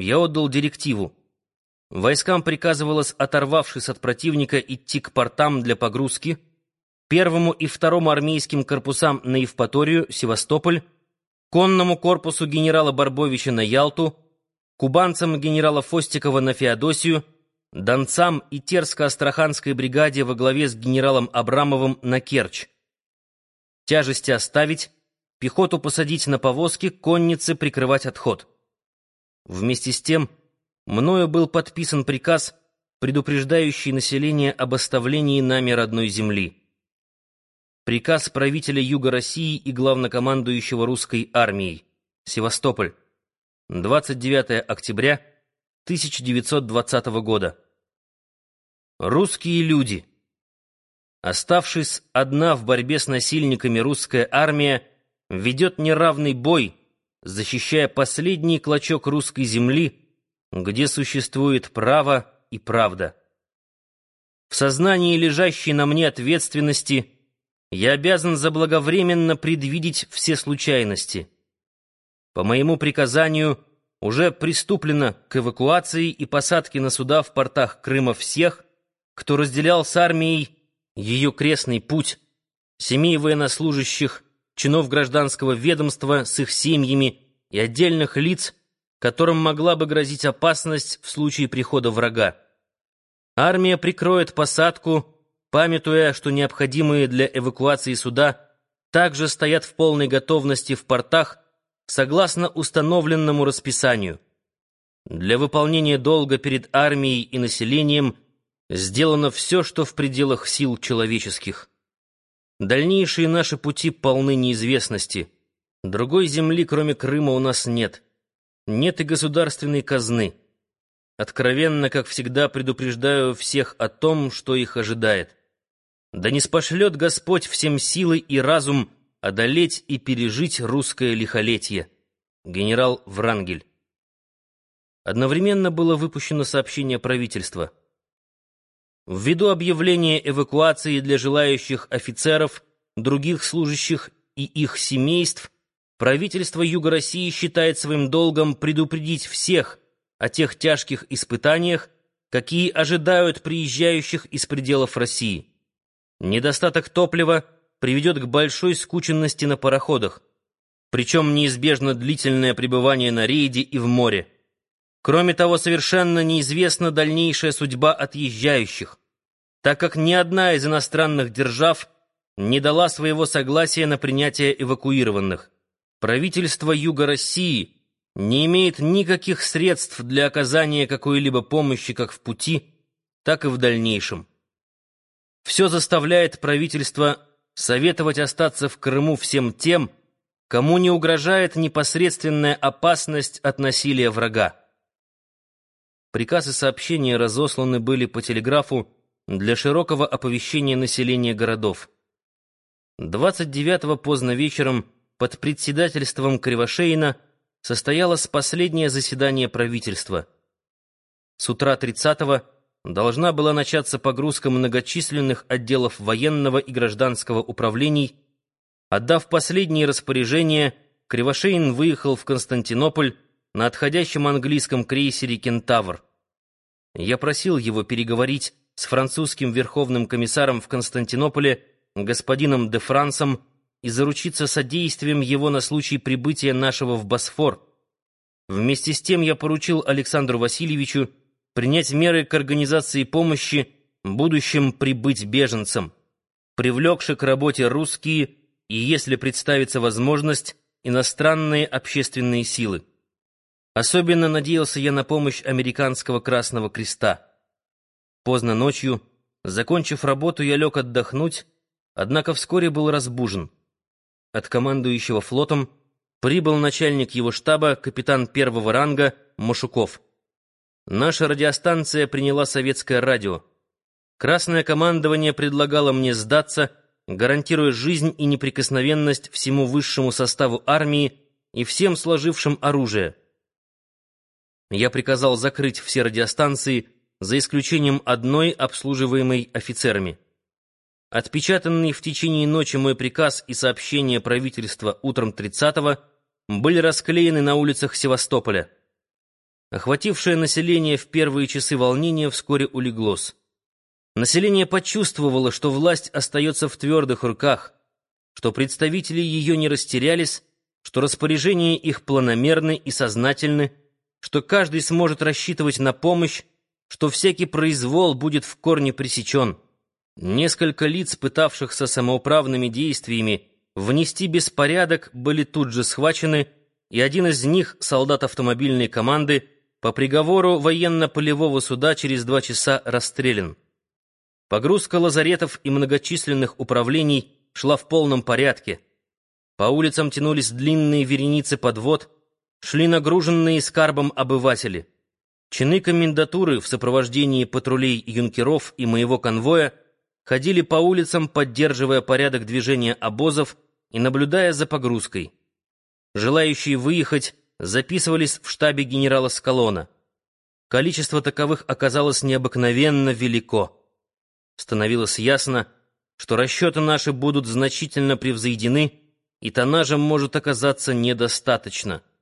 я отдал директиву. Войскам приказывалось, оторвавшись от противника, идти к портам для погрузки, первому и второму армейским корпусам на Евпаторию, Севастополь, конному корпусу генерала Барбовича на Ялту, кубанцам генерала Фостикова на Феодосию, донцам и Терско-Астраханской бригаде во главе с генералом Абрамовым на Керчь. Тяжести оставить, пехоту посадить на повозки, конницы прикрывать отход. Вместе с тем, мною был подписан приказ, предупреждающий население об оставлении нами родной земли. Приказ правителя Юга России и главнокомандующего русской армией. Севастополь. 29 октября 1920 года. Русские люди. Оставшись одна в борьбе с насильниками, русская армия ведет неравный бой, защищая последний клочок русской земли, где существует право и правда. В сознании лежащей на мне ответственности я обязан заблаговременно предвидеть все случайности. По моему приказанию уже приступлено к эвакуации и посадке на суда в портах Крыма всех, кто разделял с армией ее крестный путь, семей военнослужащих, чинов гражданского ведомства с их семьями и отдельных лиц, которым могла бы грозить опасность в случае прихода врага. Армия прикроет посадку, памятуя, что необходимые для эвакуации суда также стоят в полной готовности в портах согласно установленному расписанию. Для выполнения долга перед армией и населением сделано все, что в пределах сил человеческих. Дальнейшие наши пути полны неизвестности. Другой земли, кроме Крыма, у нас нет. Нет и государственной казны. Откровенно, как всегда, предупреждаю всех о том, что их ожидает. Да не спошлет Господь всем силы и разум одолеть и пережить русское лихолетие. Генерал Врангель. Одновременно было выпущено сообщение правительства. Ввиду объявления эвакуации для желающих офицеров, других служащих и их семейств, правительство Юга России считает своим долгом предупредить всех о тех тяжких испытаниях, какие ожидают приезжающих из пределов России. Недостаток топлива приведет к большой скученности на пароходах, причем неизбежно длительное пребывание на рейде и в море. Кроме того, совершенно неизвестна дальнейшая судьба отъезжающих, так как ни одна из иностранных держав не дала своего согласия на принятие эвакуированных. Правительство Юга России не имеет никаких средств для оказания какой-либо помощи как в пути, так и в дальнейшем. Все заставляет правительство советовать остаться в Крыму всем тем, кому не угрожает непосредственная опасность от насилия врага. Приказ и сообщения разосланы были по телеграфу для широкого оповещения населения городов. 29-го поздно вечером под председательством Кривошеина состоялось последнее заседание правительства. С утра 30-го должна была начаться погрузка многочисленных отделов военного и гражданского управлений. Отдав последние распоряжения, Кривошеин выехал в Константинополь на отходящем английском крейсере «Кентавр». Я просил его переговорить с французским верховным комиссаром в Константинополе господином де Франсом и заручиться содействием его на случай прибытия нашего в Босфор. Вместе с тем я поручил Александру Васильевичу принять меры к организации помощи будущим прибыть беженцам, привлекши к работе русские и, если представится возможность, иностранные общественные силы. Особенно надеялся я на помощь американского Красного Креста. Поздно ночью, закончив работу, я лег отдохнуть, однако вскоре был разбужен. От командующего флотом прибыл начальник его штаба, капитан первого ранга Машуков. Наша радиостанция приняла советское радио. Красное командование предлагало мне сдаться, гарантируя жизнь и неприкосновенность всему высшему составу армии и всем сложившим оружие. Я приказал закрыть все радиостанции, за исключением одной, обслуживаемой офицерами. Отпечатанный в течение ночи мой приказ и сообщение правительства утром 30-го были расклеены на улицах Севастополя. Охватившее население в первые часы волнения вскоре улеглось. Население почувствовало, что власть остается в твердых руках, что представители ее не растерялись, что распоряжения их планомерны и сознательны, что каждый сможет рассчитывать на помощь, что всякий произвол будет в корне пресечен. Несколько лиц, пытавшихся самоуправными действиями внести беспорядок, были тут же схвачены, и один из них, солдат автомобильной команды, по приговору военно-полевого суда через два часа расстрелян. Погрузка лазаретов и многочисленных управлений шла в полном порядке. По улицам тянулись длинные вереницы подвод, шли нагруженные скарбом обыватели. Чины комендатуры в сопровождении патрулей юнкеров и моего конвоя ходили по улицам, поддерживая порядок движения обозов и наблюдая за погрузкой. Желающие выехать записывались в штабе генерала Скалона. Количество таковых оказалось необыкновенно велико. Становилось ясно, что расчеты наши будут значительно превзойдены, и тоннажем может оказаться недостаточно —